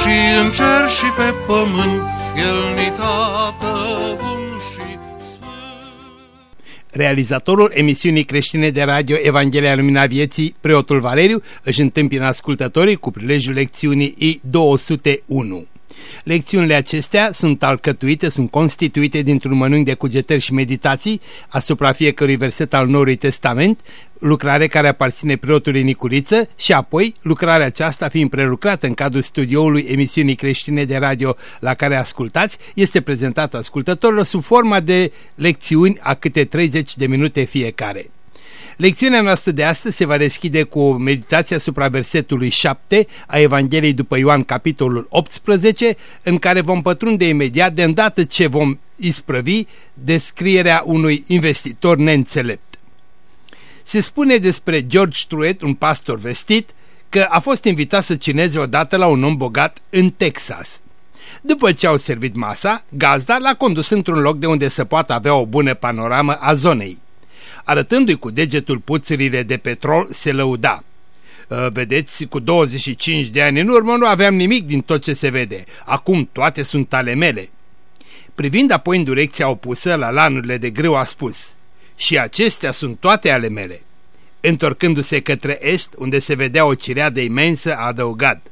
și în cer și pe pământ, El ni tată bun și sfânt. Realizatorul emisiunii creștine de radio Evanghelia Lumina Vieții, preotul Valeriu, își întâmpină ascultătorii cu prilejul lecțiunii I-201. Lecțiunile acestea sunt alcătuite, sunt constituite dintr-un mănânc de cugetări și meditații asupra fiecărui verset al Noului Testament, lucrare care aparține preotului Nicuriță și apoi lucrarea aceasta fiind prelucrată în cadrul studioului emisiunii creștine de radio la care ascultați, este prezentată ascultătorilor sub forma de lecțiuni a câte 30 de minute fiecare. Lecțiunea noastră de astăzi se va deschide cu o meditație asupra versetului 7 a Evangheliei după Ioan, capitolul 18, în care vom pătrunde imediat, de îndată ce vom isprăvi, descrierea unui investitor neînțelept. Se spune despre George Truett, un pastor vestit, că a fost invitat să cineze odată la un om bogat în Texas. După ce au servit masa, gazda l-a condus într-un loc de unde să poată avea o bună panoramă a zonei arătându-i cu degetul puțurile de petrol, se lăuda. Ă, vedeți, cu 25 de ani în urmă nu aveam nimic din tot ce se vede. Acum toate sunt ale mele. Privind apoi în direcția opusă la lanurile de grâu a spus, și acestea sunt toate ale mele. Întorcându-se către est, unde se vedea o cireadă imensă, a adăugat,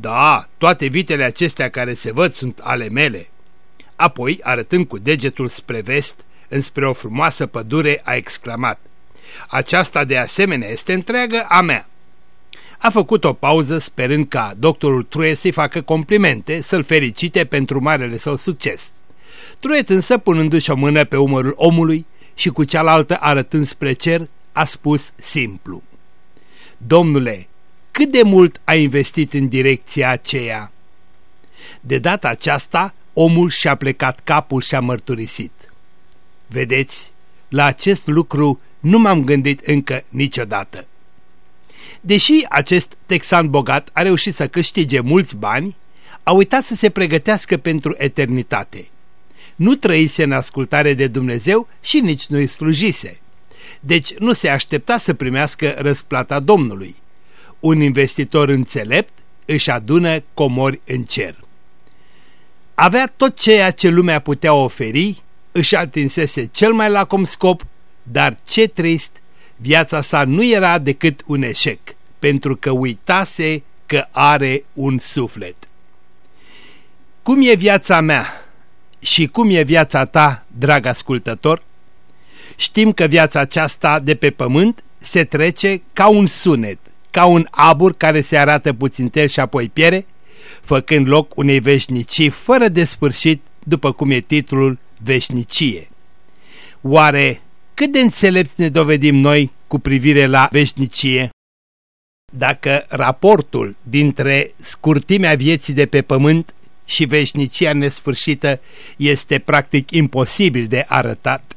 Da, toate vitele acestea care se văd sunt ale mele. Apoi, arătând cu degetul spre vest, înspre o frumoasă pădure, a exclamat, Aceasta de asemenea este întreagă a mea. A făcut o pauză sperând ca doctorul Truet să-i facă complimente, să-l fericite pentru marele său succes. Truet însă, punându-și o mână pe umărul omului și cu cealaltă arătând spre cer, a spus simplu. Domnule, cât de mult ai investit în direcția aceea? De data aceasta, omul și-a plecat capul și a mărturisit. Vedeți, la acest lucru nu m-am gândit încă niciodată. Deși acest texan bogat a reușit să câștige mulți bani, a uitat să se pregătească pentru eternitate. Nu trăise în ascultare de Dumnezeu și nici nu-i slujise. Deci nu se aștepta să primească răsplata Domnului. Un investitor înțelept își adună comori în cer. Avea tot ceea ce lumea putea oferi își atinsese cel mai lacom scop, dar ce trist, viața sa nu era decât un eșec, pentru că uitase că are un suflet. Cum e viața mea și cum e viața ta, drag ascultător? Știm că viața aceasta de pe pământ se trece ca un sunet, ca un abur care se arată puțin tel și apoi piere, făcând loc unei veșnicii fără de sfârșit, după cum e titlul veșnicie. Oare cât de înțelepți ne dovedim noi cu privire la veșnicie? Dacă raportul dintre scurtimea vieții de pe pământ și veșnicia nesfârșită este practic imposibil de arătat,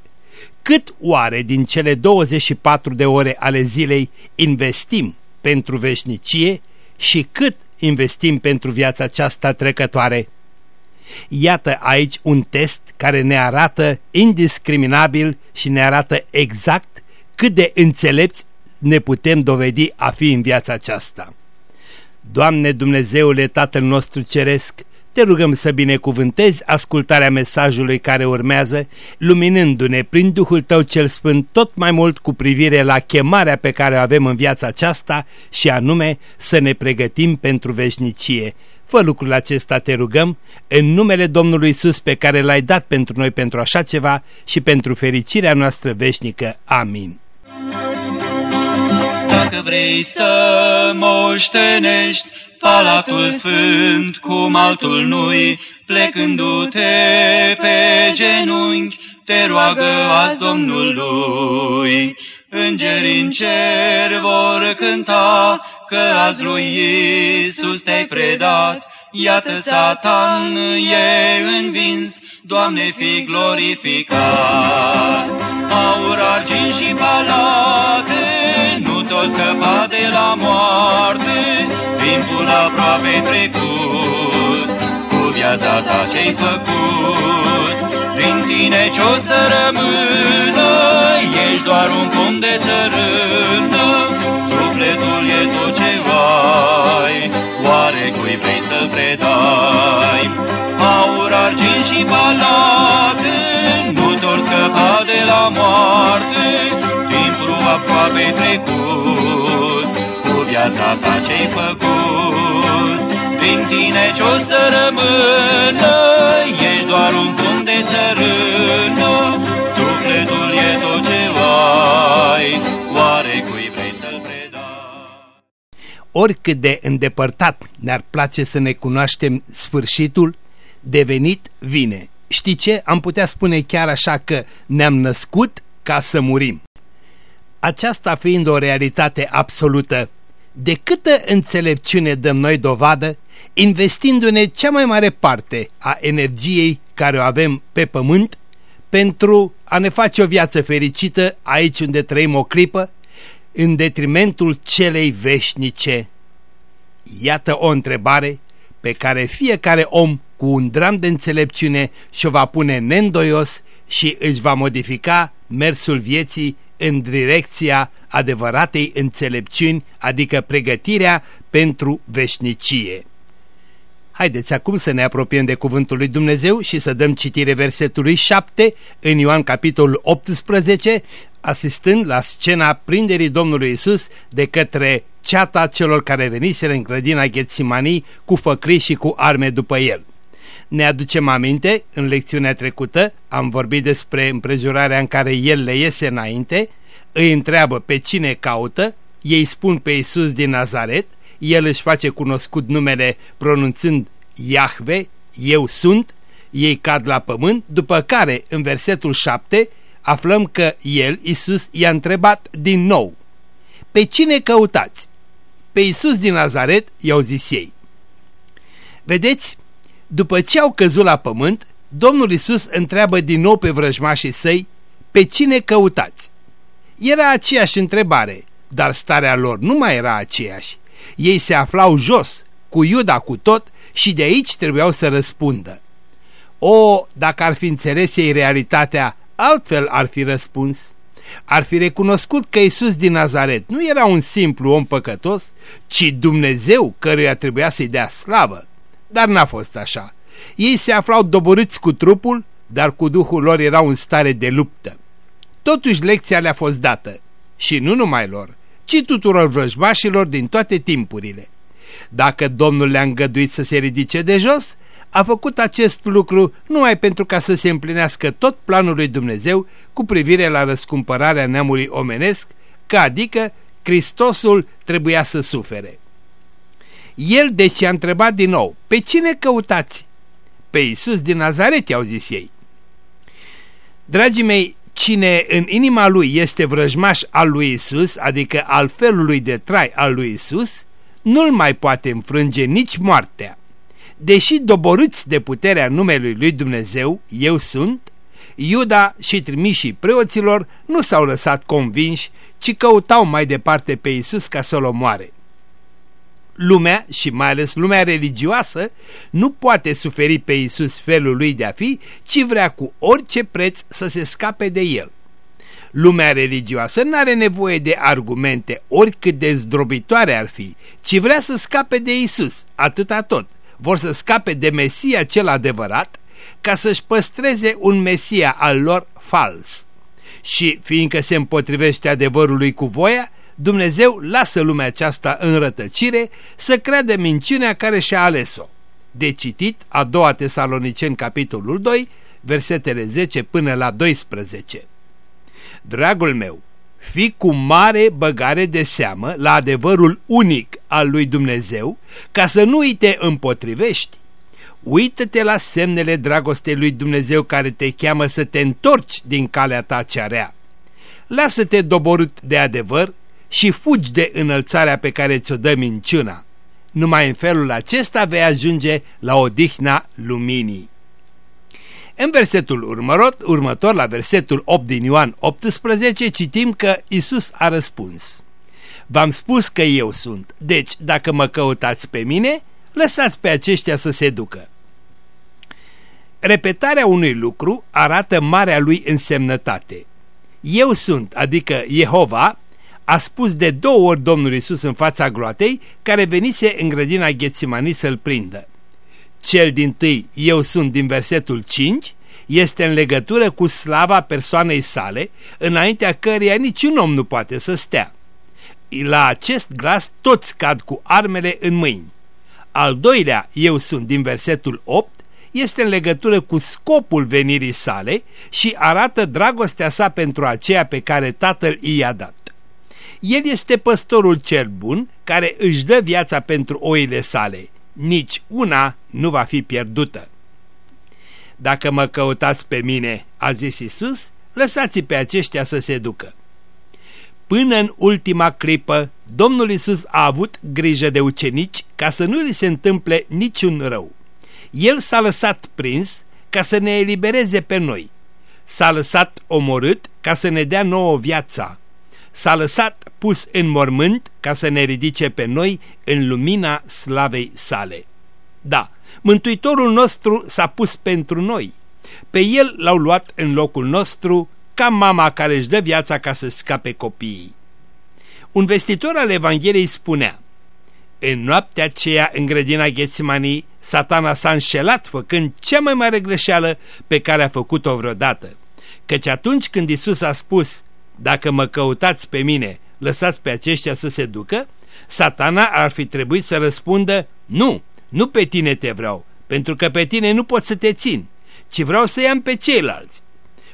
cât oare din cele 24 de ore ale zilei investim pentru veșnicie și cât investim pentru viața aceasta trecătoare? Iată aici un test care ne arată indiscriminabil și ne arată exact cât de înțelepți ne putem dovedi a fi în viața aceasta. Doamne Dumnezeule Tatăl nostru Ceresc, te rugăm să binecuvântezi ascultarea mesajului care urmează, luminându-ne prin Duhul Tău cel Sfânt tot mai mult cu privire la chemarea pe care o avem în viața aceasta și anume să ne pregătim pentru veșnicie. Fă lucrul acesta, te rugăm, în numele Domnului Isus pe care l-ai dat pentru noi pentru așa ceva și pentru fericirea noastră veșnică. Amin. Dacă vrei să moștenești Palatul Sfânt cum altul nu-i, plecându-te pe genunchi, te roagă azi Domnului. Îngerii în cer vor cânta că azi lui Iisus te-ai predat, iată Satan e învins, Doamne fi glorificat. Aur, argint și palate, nu tot scăpa de la moarte, timpul aproape trecut, cu viața ta ce-ai făcut. Prin tine ce-o să rămână, ești doar un pom de țărână, sufletul e tot ce ai, oare cui vrei să predai? Aur, argint și palate, nu doar scăpa de la moarte, timpul aproape trecut, cu viața ta ce-ai făcut. Din tine ce-o să rămână, ești doar un punct de țărână, sufletul e tot ce ai, oare cui vrei să-l predai? Oricât de îndepărtat ne-ar place să ne cunoaștem sfârșitul, devenit vine. Știi ce? Am putea spune chiar așa că ne-am născut ca să murim. Aceasta fiind o realitate absolută, de câtă înțelepciune dăm noi dovadă, investindu-ne cea mai mare parte a energiei care o avem pe pământ, pentru a ne face o viață fericită aici unde trăim o clipă, în detrimentul celei veșnice. Iată o întrebare pe care fiecare om cu un dram de înțelepciune și-o va pune neîndoios și își va modifica mersul vieții în direcția adevăratei înțelepciuni, adică pregătirea pentru veșnicie. Haideți acum să ne apropiem de Cuvântul lui Dumnezeu și să dăm citire versetului 7 în Ioan capitolul 18, asistând la scena prinderii Domnului Isus de către ceata celor care veniseră în grădina Ghețimanii cu făcrii și cu arme după el. Ne aducem aminte, în lecțiunea trecută am vorbit despre împrejurarea în care el le iese înainte, îi întreabă pe cine caută, ei spun pe Isus din Nazaret, el își face cunoscut numele pronunțând Iahve, eu sunt, ei cad la pământ, după care, în versetul 7, aflăm că el, Isus, i-a întrebat din nou, Pe cine căutați? Pe Isus din Nazaret, i-au zis ei. Vedeți, după ce au căzut la pământ, Domnul Isus întreabă din nou pe vrăjmașii săi, Pe cine căutați? Era aceeași întrebare, dar starea lor nu mai era aceeași. Ei se aflau jos, cu Iuda cu tot, și de aici trebuiau să răspundă. O, dacă ar fi înțeles ei realitatea, altfel ar fi răspuns. Ar fi recunoscut că Isus din Nazaret nu era un simplu om păcătos, ci Dumnezeu căruia trebuia să-i dea slavă. Dar n-a fost așa. Ei se aflau doborâți cu trupul, dar cu duhul lor erau în stare de luptă. Totuși lecția le-a fost dată, și nu numai lor, ci tuturor vrăjmașilor din toate timpurile. Dacă Domnul le-a îngăduit să se ridice de jos, a făcut acest lucru numai pentru ca să se împlinească tot planul lui Dumnezeu cu privire la răscumpărarea neamului omenesc, că adică Hristosul trebuia să sufere. El deci i-a întrebat din nou, pe cine căutați? Pe Iisus din Nazaret, i-au zis ei. Dragii mei, cine în inima lui este vrăjmaș al lui Isus, adică al felului de trai al lui Isus, nu-l mai poate înfrânge nici moartea. Deși doborâți de puterea numelui lui Dumnezeu, eu sunt, Iuda și trimișii preoților nu s-au lăsat convinși, ci căutau mai departe pe Isus ca să-l omoare. Lumea, și mai ales lumea religioasă, nu poate suferi pe Isus felul lui de a fi, ci vrea cu orice preț să se scape de el. Lumea religioasă nu are nevoie de argumente, oricât de zdrobitoare ar fi, ci vrea să scape de Isus, atâta tot. Vor să scape de Mesia cel adevărat, ca să-și păstreze un Mesia al lor fals. Și fiindcă se împotrivește adevărului cu voia, Dumnezeu lasă lumea aceasta în rătăcire să creadă minciunea care și-a ales-o. De citit a doua Tesaloniceni capitolul 2, versetele 10 până la 12. Dragul meu, fi cu mare băgare de seamă la adevărul unic al lui Dumnezeu, ca să nu îi te împotrivești. Uită-te la semnele dragostei lui Dumnezeu care te cheamă să te întorci din calea ta cea rea. Lasă-te doborât de adevăr și fugi de înălțarea pe care ți-o dă minciuna. Numai în felul acesta vei ajunge la odihna luminii. În versetul următor, următor, la versetul 8 din Ioan 18, citim că Isus a răspuns. V-am spus că eu sunt, deci dacă mă căutați pe mine, lăsați pe aceștia să se ducă. Repetarea unui lucru arată marea lui însemnătate. Eu sunt, adică Jehova, a spus de două ori Domnul Isus în fața groatei care venise în grădina Ghețimani să-l prindă. Cel din tâi, eu sunt din versetul 5, este în legătură cu slava persoanei sale, înaintea căreia niciun om nu poate să stea. La acest glas toți cad cu armele în mâini. Al doilea, eu sunt din versetul 8, este în legătură cu scopul venirii sale și arată dragostea sa pentru aceea pe care tatăl i-a dat. El este păstorul cel bun care își dă viața pentru oile sale. Nici una nu va fi pierdută. Dacă mă căutați pe mine, a zis Isus, lăsați pe aceștia să se ducă. Până în ultima clipă, Domnul Isus a avut grijă de ucenici ca să nu li se întâmple niciun rău. El s-a lăsat prins ca să ne elibereze pe noi. S-a lăsat omorât ca să ne dea nouă viața. S-a lăsat pus în mormânt ca să ne ridice pe noi în lumina slavei sale. Da, Mântuitorul nostru s-a pus pentru noi. Pe el l-au luat în locul nostru ca mama care își dă viața ca să scape copiii. Un vestitor al Evangheliei spunea În noaptea aceea în grădina Ghețimanii, satana s-a înșelat făcând cea mai mare greșeală pe care a făcut-o vreodată. Căci atunci când Isus a spus Dacă mă căutați pe mine, lăsați pe aceștia să se ducă, satana ar fi trebuit să răspundă Nu, nu pe tine te vreau, pentru că pe tine nu pot să te țin, ci vreau să i-am pe ceilalți.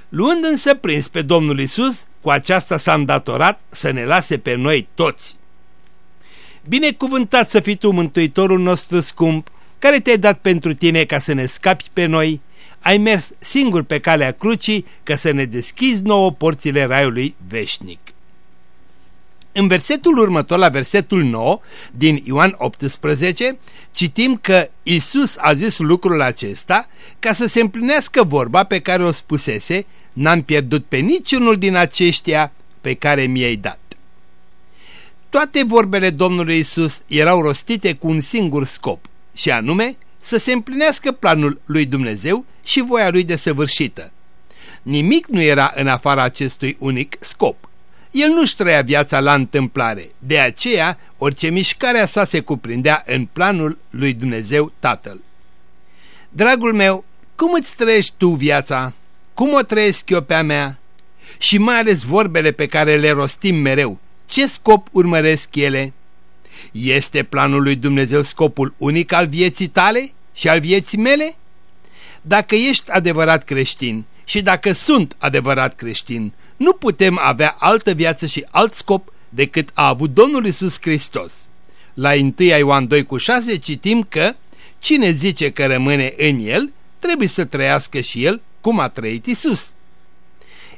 Luând însă prins pe Domnul Isus, cu aceasta s-a îndatorat să ne lase pe noi toți. Binecuvântat să fii tu, Mântuitorul nostru scump, care te-ai dat pentru tine ca să ne scapi pe noi, ai mers singur pe calea crucii ca să ne deschizi nouă porțile raiului veșnic. În versetul următor, la versetul 9 din Ioan 18, citim că Isus a zis lucrul acesta ca să se împlinească vorba pe care o spusese, n-am pierdut pe niciunul din aceștia pe care mi-ai dat. Toate vorbele Domnului Isus erau rostite cu un singur scop, și anume să se împlinească planul lui Dumnezeu și voia lui desăvârșită. Nimic nu era în afara acestui unic scop – el nu-și trăia viața la întâmplare, de aceea orice mișcare a sa se cuprindea în planul lui Dumnezeu Tatăl. Dragul meu, cum îți trăiești tu viața? Cum o trăiesc eu pe a mea? Și mai ales vorbele pe care le rostim mereu, ce scop urmăresc ele? Este planul lui Dumnezeu scopul unic al vieții tale și al vieții mele? Dacă ești adevărat creștin și dacă sunt adevărat creștin, nu putem avea altă viață și alt scop decât a avut Domnul Isus Hristos. La 1 Ioan 2 cu 6 citim că cine zice că rămâne în el, trebuie să trăiască și el cum a trăit Isus.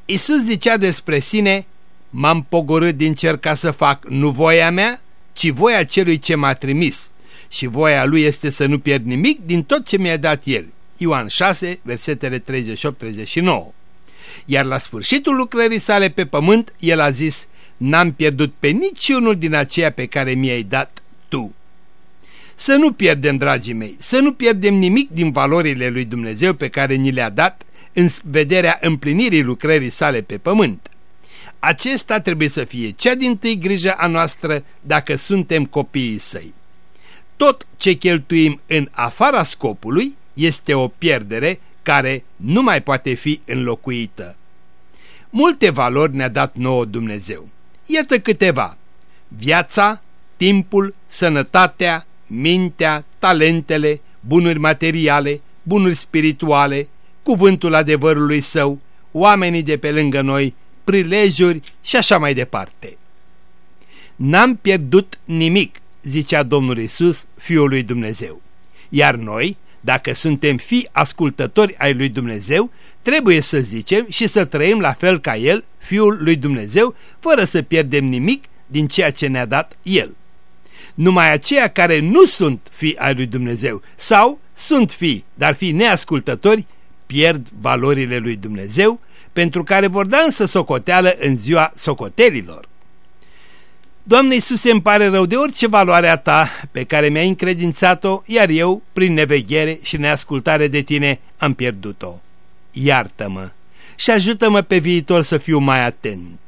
Isus zicea despre sine, m-am pogorât din cer ca să fac nu voia mea, ci voia celui ce m-a trimis și voia lui este să nu pierd nimic din tot ce mi-a dat el. Ioan 6, versetele 38-39 iar la sfârșitul lucrării sale pe pământ, el a zis, n-am pierdut pe niciunul din aceia pe care mi-ai dat tu. Să nu pierdem, dragii mei, să nu pierdem nimic din valorile lui Dumnezeu pe care ni le-a dat în vederea împlinirii lucrării sale pe pământ. Acesta trebuie să fie cea din tâi grijă a noastră dacă suntem copiii săi. Tot ce cheltuim în afara scopului este o pierdere care nu mai poate fi înlocuită. Multe valori ne-a dat nouă Dumnezeu. Iată câteva. Viața, timpul, sănătatea, mintea, talentele, bunuri materiale, bunuri spirituale, cuvântul adevărului său, oamenii de pe lângă noi, prilejuri și așa mai departe. N-am pierdut nimic, zicea Domnul Isus, Fiul lui Dumnezeu. Iar noi, dacă suntem fi ascultători ai lui Dumnezeu, trebuie să zicem și să trăim la fel ca El, Fiul lui Dumnezeu, fără să pierdem nimic din ceea ce ne-a dat El. numai aceia care nu sunt fii ai lui Dumnezeu sau sunt fii, dar fii neascultători, pierd valorile lui Dumnezeu, pentru care vor da însă socoteală în ziua socotelilor. Doamne Iisuse, îmi pare rău de orice valoare a Ta pe care mi-ai încredințat-o, iar eu, prin neveghere și neascultare de Tine, am pierdut-o. Iartă-mă și ajută-mă pe viitor să fiu mai atent.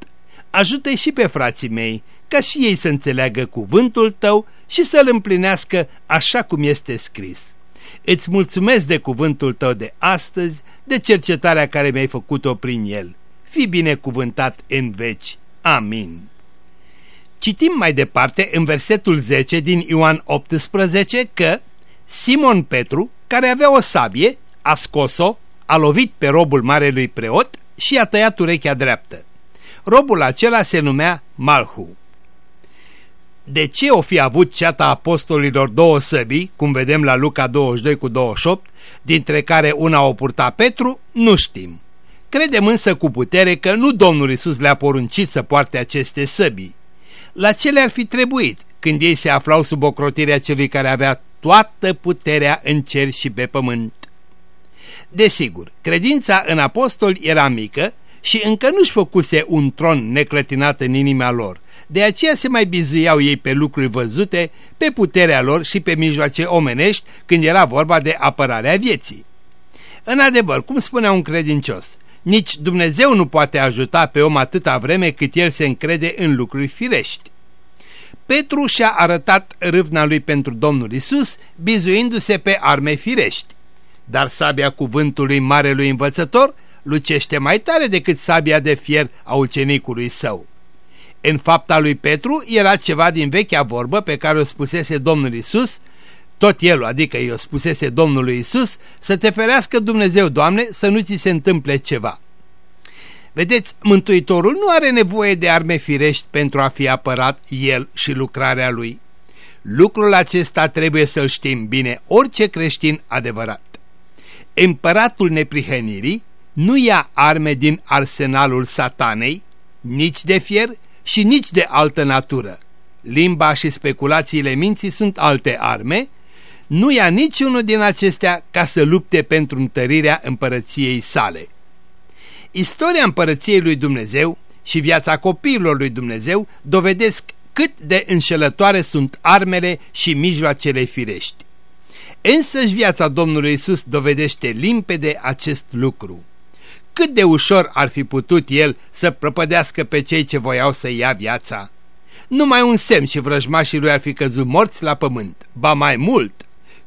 Ajută-i și pe frații mei, ca și ei să înțeleagă cuvântul Tău și să-l împlinească așa cum este scris. Îți mulțumesc de cuvântul Tău de astăzi, de cercetarea care mi-ai făcut-o prin el. Fii binecuvântat în veci. Amin. Citim mai departe în versetul 10 din Ioan 18 că Simon Petru, care avea o sabie, a scos-o, a lovit pe robul marelui preot și a tăiat urechea dreaptă. Robul acela se numea Malhu. De ce o fi avut ceata apostolilor două săbii, cum vedem la Luca 22 cu 28, dintre care una o purta Petru, nu știm. Credem însă cu putere că nu Domnul Isus le-a poruncit să poarte aceste săbii la ce le-ar fi trebuit când ei se aflau sub ocrotirea celui care avea toată puterea în cer și pe pământ. Desigur, credința în apostoli era mică și încă nu-și făcuse un tron neclătinat în inima lor, de aceea se mai bizuiau ei pe lucruri văzute, pe puterea lor și pe mijloace omenești când era vorba de apărarea vieții. În adevăr, cum spunea un credincios, nici Dumnezeu nu poate ajuta pe om atâta vreme cât el se încrede în lucruri firești. Petru și-a arătat râvna lui pentru Domnul Isus, bizuindu-se pe arme firești. Dar sabia cuvântului marelui învățător lucește mai tare decât sabia de fier a ucenicului său. În fapta lui Petru era ceva din vechea vorbă pe care o spusese Domnul Isus, tot el, adică i-o spusese Domnului Isus, să te ferească Dumnezeu, Doamne, să nu ți se întâmple ceva. Vedeți, Mântuitorul nu are nevoie de arme firești pentru a fi apărat el și lucrarea lui. Lucrul acesta trebuie să-l știm bine orice creștin adevărat. Împăratul neprihănirii nu ia arme din arsenalul satanei, nici de fier și nici de altă natură. Limba și speculațiile minții sunt alte arme, nu ia niciunul din acestea ca să lupte pentru întărirea împărăției sale. Istoria împărăției lui Dumnezeu și viața copiilor lui Dumnezeu dovedesc cât de înșelătoare sunt armele și mijloacele firești. Însăși viața Domnului Isus dovedește limpede acest lucru. Cât de ușor ar fi putut el să prăpădească pe cei ce voiau să ia viața? Numai un semn și vrăjmașii lui ar fi căzut morți la pământ, ba mai mult.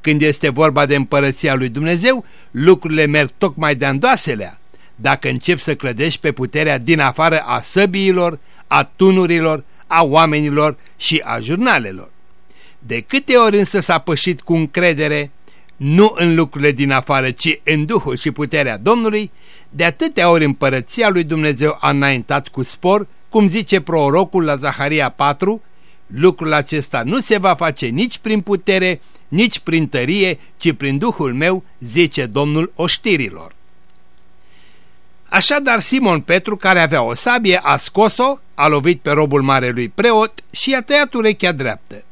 Când este vorba de împărăția lui Dumnezeu, lucrurile merg tocmai de andoaselea dacă încep să clădești pe puterea din afară a săbiilor, a tunurilor, a oamenilor și a jurnalelor. De câte ori însă s-a pășit cu încredere, nu în lucrurile din afară, ci în Duhul și puterea Domnului, de atâtea ori împărăția lui Dumnezeu a înaintat cu spor, cum zice prorocul la Zaharia 4, lucrul acesta nu se va face nici prin putere, nici prin tărie, ci prin Duhul meu, zice Domnul oștirilor. Așadar Simon Petru, care avea o sabie, a scos-o, a lovit pe robul marelui preot și i-a tăiat urechea dreaptă.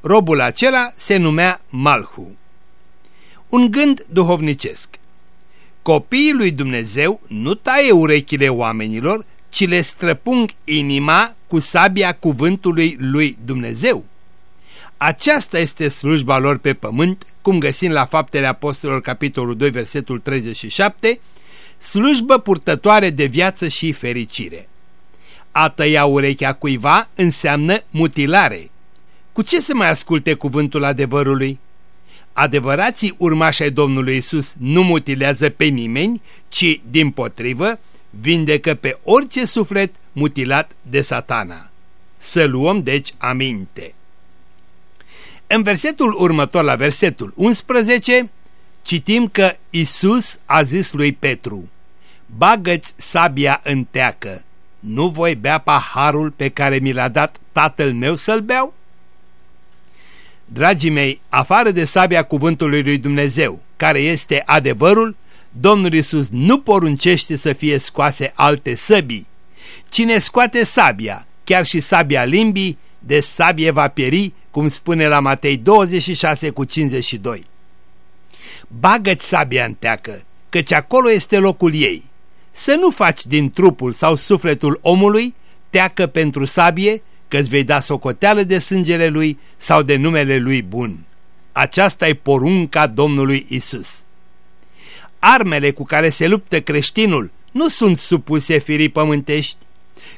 Robul acela se numea Malhu. Un gând duhovnicesc. Copiii lui Dumnezeu nu taie urechile oamenilor, ci le străpung inima cu sabia cuvântului lui Dumnezeu. Aceasta este slujba lor pe pământ, cum găsim la Faptele Apostolilor, capitolul 2, versetul 37, slujbă purtătoare de viață și fericire. A tăia urechea cuiva înseamnă mutilare. Cu ce să mai asculte cuvântul adevărului? Adevărații urmași ai Domnului Isus nu mutilează pe nimeni, ci, din potrivă, vindecă pe orice suflet mutilat de satana. Să luăm, deci, aminte. În versetul următor, la versetul 11, citim că Isus a zis lui Petru, Bagă-ți sabia în teacă, nu voi bea paharul pe care mi l-a dat tatăl meu să-l beau? Dragii mei, afară de sabia cuvântului lui Dumnezeu, care este adevărul, Domnul Isus nu poruncește să fie scoase alte săbii. Cine scoate sabia, chiar și sabia limbii, de sabie va pieri, cum spune la Matei 26 cu 52. Bagă-ți sabia în teacă, căci acolo este locul ei. Să nu faci din trupul sau sufletul omului teacă pentru sabie, că îți vei da socoteală de sângele lui sau de numele lui bun. Aceasta e porunca Domnului Isus. Armele cu care se luptă creștinul nu sunt supuse firii pământești.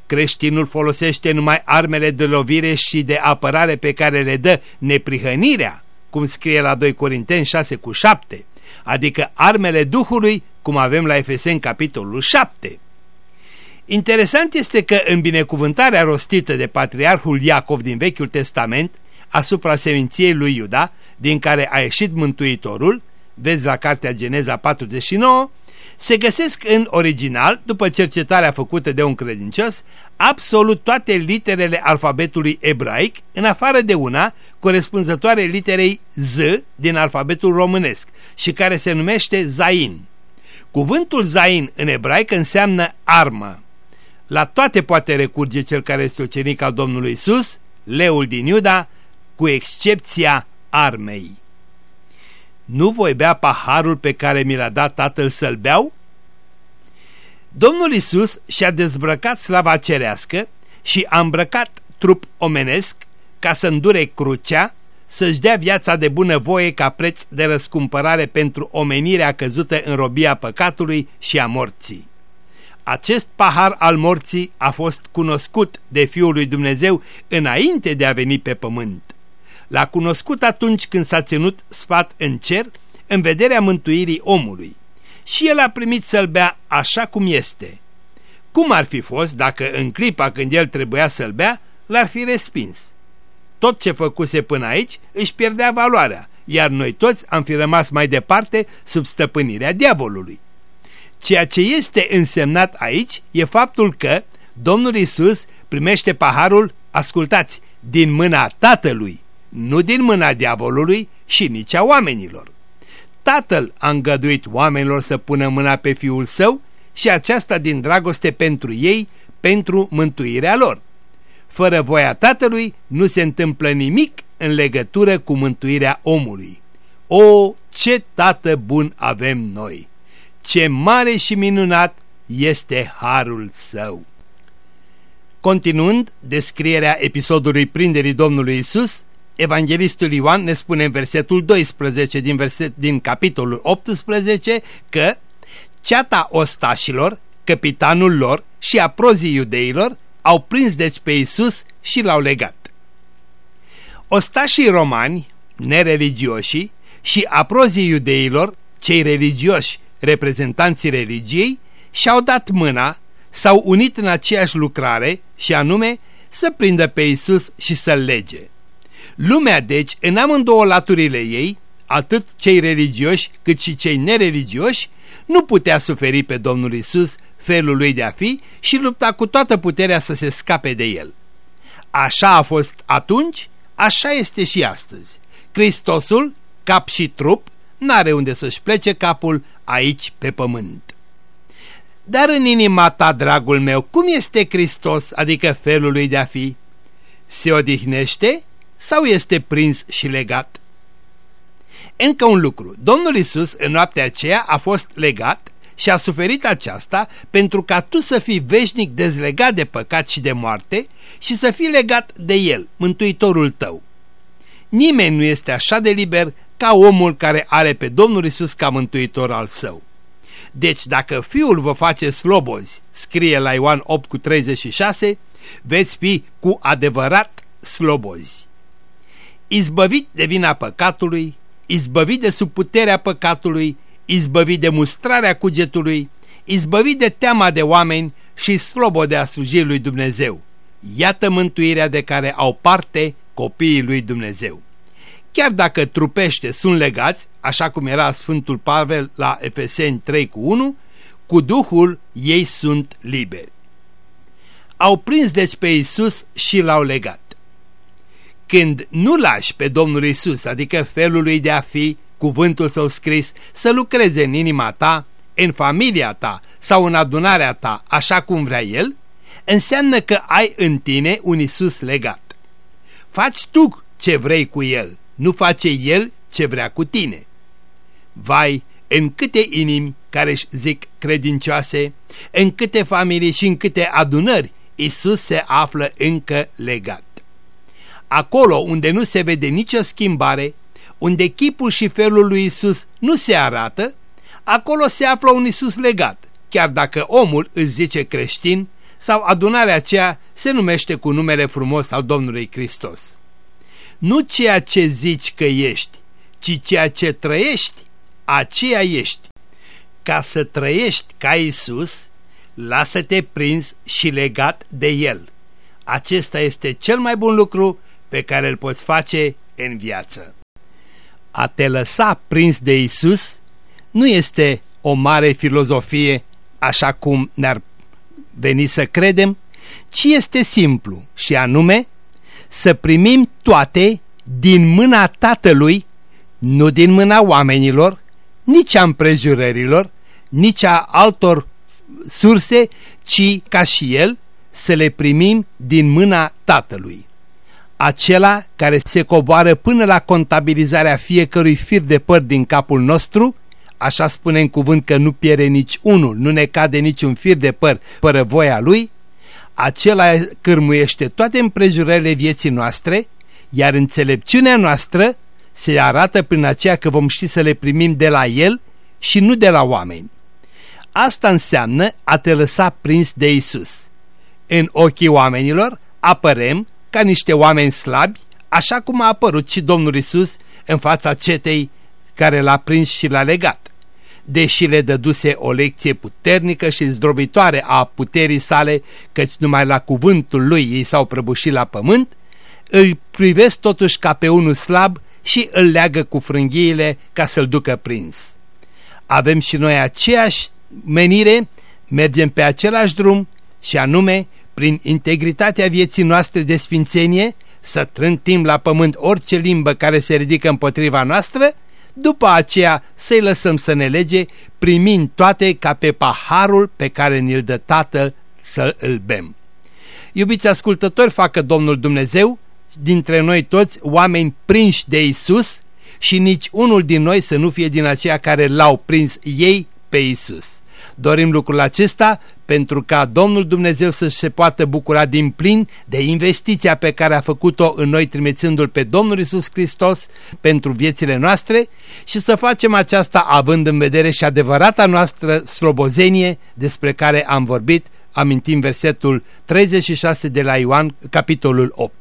Creștinul folosește numai armele de lovire și de apărare pe care le dă neprihănirea, cum scrie la 2 Corinteni 6 cu 7, adică armele Duhului, cum avem la Efeseni capitolul 7. Interesant este că în binecuvântarea rostită de patriarhul Iacov din Vechiul Testament asupra seminției lui Iuda, din care a ieșit Mântuitorul, vezi la cartea Geneza 49, se găsesc în original, după cercetarea făcută de un credincios, absolut toate literele alfabetului ebraic, în afară de una corespunzătoare literei Z din alfabetul românesc și care se numește Zain. Cuvântul Zain în ebraic înseamnă armă. La toate poate recurge cel care este ocenic al Domnului Isus, leul din Iuda, cu excepția armei. Nu voi bea paharul pe care mi l-a dat tatăl să-l beau? Domnul Isus și-a dezbrăcat slava cerească și a îmbrăcat trup omenesc ca să îndure crucea, să-și dea viața de bună voie ca preț de răscumpărare pentru omenirea căzută în robia păcatului și a morții. Acest pahar al morții a fost cunoscut de Fiul lui Dumnezeu înainte de a veni pe pământ. L-a cunoscut atunci când s-a ținut sfat în cer în vederea mântuirii omului și el a primit să-l bea așa cum este. Cum ar fi fost dacă în clipa când el trebuia să-l bea, l-ar fi respins? Tot ce făcuse până aici își pierdea valoarea, iar noi toți am fi rămas mai departe sub stăpânirea diavolului. Ceea ce este însemnat aici e faptul că Domnul Isus primește paharul, ascultați, din mâna Tatălui, nu din mâna diavolului și nici a oamenilor. Tatăl a îngăduit oamenilor să pună mâna pe fiul său și aceasta din dragoste pentru ei, pentru mântuirea lor. Fără voia tatălui nu se întâmplă nimic în legătură cu mântuirea omului. O, ce tată bun avem noi! Ce mare și minunat este harul său! Continuând descrierea episodului prinderii Domnului Isus, Evanghelistul Ioan ne spune în versetul 12 din, verset, din capitolul 18 că ceata ostașilor, capitanul lor și aprozii iudeilor au prins deci pe Isus și l-au legat. Ostașii romani, nereligioși, și aprozii iudeilor, cei religioși, reprezentanții religiei, și-au dat mâna, s-au unit în aceeași lucrare și anume să prindă pe Isus și să-l lege. Lumea, deci, în amândouă laturile ei, atât cei religioși cât și cei nereligioși, nu putea suferi pe Domnul Isus felul lui de a fi și lupta cu toată puterea să se scape de el. Așa a fost atunci, așa este și astăzi. Hristosul, cap și trup, n-are unde să-și plece capul aici pe pământ. Dar în inima ta, dragul meu, cum este Hristos, adică felul lui de a fi? Se odihnește sau este prins și legat? Încă un lucru, Domnul Isus în noaptea aceea a fost legat și a suferit aceasta pentru ca tu să fii veșnic dezlegat de păcat și de moarte și să fii legat de El, Mântuitorul tău. Nimeni nu este așa de liber ca omul care are pe Domnul Isus ca mântuitor al său. Deci dacă Fiul vă face slobozi, scrie la Ioan 8 cu 36, veți fi cu adevărat slobozi izbăvit de vina păcatului, izbăvit de sub puterea păcatului, izbăvit de mustrarea cugetului, izbăvit de teama de oameni și slobodea slujii lui Dumnezeu. Iată mântuirea de care au parte copiii lui Dumnezeu. Chiar dacă trupește sunt legați, așa cum era Sfântul Pavel la Efeseni 3 cu 1, cu Duhul ei sunt liberi. Au prins deci pe Isus și l-au legat. Când nu lași pe Domnul Isus, adică felul lui de a fi, cuvântul său scris, să lucreze în inima ta, în familia ta sau în adunarea ta, așa cum vrea El, înseamnă că ai în tine un Isus legat. Faci tu ce vrei cu el, nu face el ce vrea cu tine. Vai, în câte inimi care își zic credincioase, în câte familii și în câte adunări Isus se află încă legat. Acolo unde nu se vede nicio schimbare, unde chipul și felul lui Isus nu se arată, acolo se află un Isus legat, chiar dacă omul îți zice creștin sau adunarea aceea se numește cu numele frumos al Domnului Hristos. Nu ceea ce zici că ești, ci ceea ce trăiești, aceea ești. Ca să trăiești ca Isus, lasă-te prins și legat de El. Acesta este cel mai bun lucru pe care îl poți face în viață. A te lăsa prins de Isus nu este o mare filozofie, așa cum ne-ar veni să credem, ci este simplu și anume să primim toate din mâna Tatălui, nu din mâna oamenilor, nici a împrejurărilor, nici a altor surse, ci ca și El să le primim din mâna Tatălui. Acela care se coboară până la contabilizarea fiecărui fir de păr din capul nostru, așa spune în cuvânt că nu pierde nici unul, nu ne cade niciun fir de păr fără voia Lui, acela cârmuiește toate împrejurările vieții noastre, iar înțelepciunea noastră se arată prin aceea că vom ști să le primim de la El și nu de la oameni. Asta înseamnă a te lăsa prins de Isus. În ochii oamenilor apărem ca niște oameni slabi, așa cum a apărut și Domnul Isus în fața cetei care l-a prins și l-a legat. Deși le dăduse o lecție puternică și zdrobitoare a puterii sale, căci numai la cuvântul lui ei s-au prăbușit la pământ, îl privesc totuși ca pe unul slab și îl leagă cu frânghiile ca să-l ducă prins. Avem și noi aceeași menire, mergem pe același drum și anume, prin integritatea vieții noastre de sfințenie, să trântim la pământ orice limbă care se ridică împotriva noastră, după aceea să-i lăsăm să ne lege, primind toate ca pe paharul pe care ni-l dă Tatăl să îl bem. Iubiți ascultători, facă Domnul Dumnezeu dintre noi toți oameni prinși de Isus și nici unul din noi să nu fie din aceia care l-au prins ei pe Isus. Dorim lucrul acesta pentru ca Domnul Dumnezeu să se poată bucura din plin de investiția pe care a făcut-o în noi trimițându-L pe Domnul Isus Hristos pentru viețile noastre și să facem aceasta având în vedere și adevărata noastră slobozenie despre care am vorbit, amintim versetul 36 de la Ioan, capitolul 8.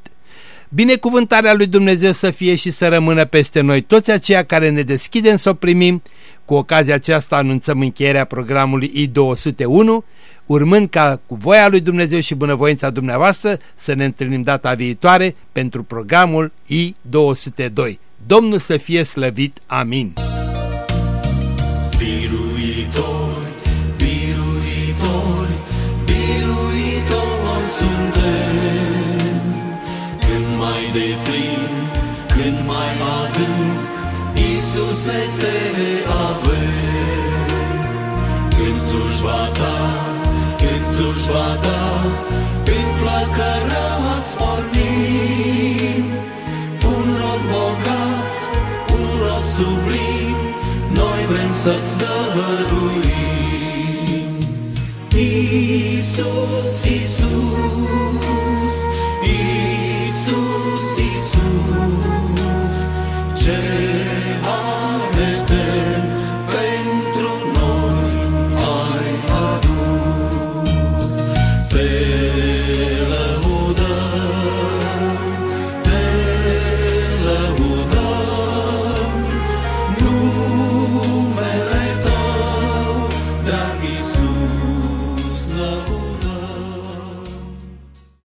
Binecuvântarea lui Dumnezeu să fie și să rămână peste noi toți aceia care ne deschidem să o primim. Cu ocazia aceasta anunțăm încheierea programului I201, urmând ca cu voia lui Dumnezeu și bunăvoința dumneavoastră să ne întâlnim data viitoare pentru programul I202. Domnul să fie slăvit. Amin. Adânc, Iisuse te avem. Când slujba ta slujba ta, Când flăcărați pornim, Un rod bogat, un rod sublim, Noi vrem să-ți dăruim. Iisus, Iisus,